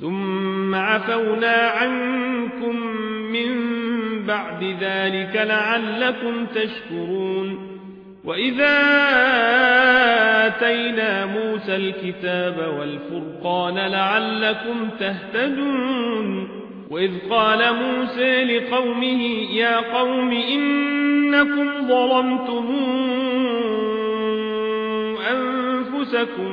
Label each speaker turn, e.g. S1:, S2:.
S1: ثم عفونا عنكم من بعد ذلك لعلكم تشكرون. وإذا آتينا موسى الكتاب والفرقان لعلكم تهتدون. وإذ قال موسى لقومه يا قوم إنكم ظلمتم أنفسكم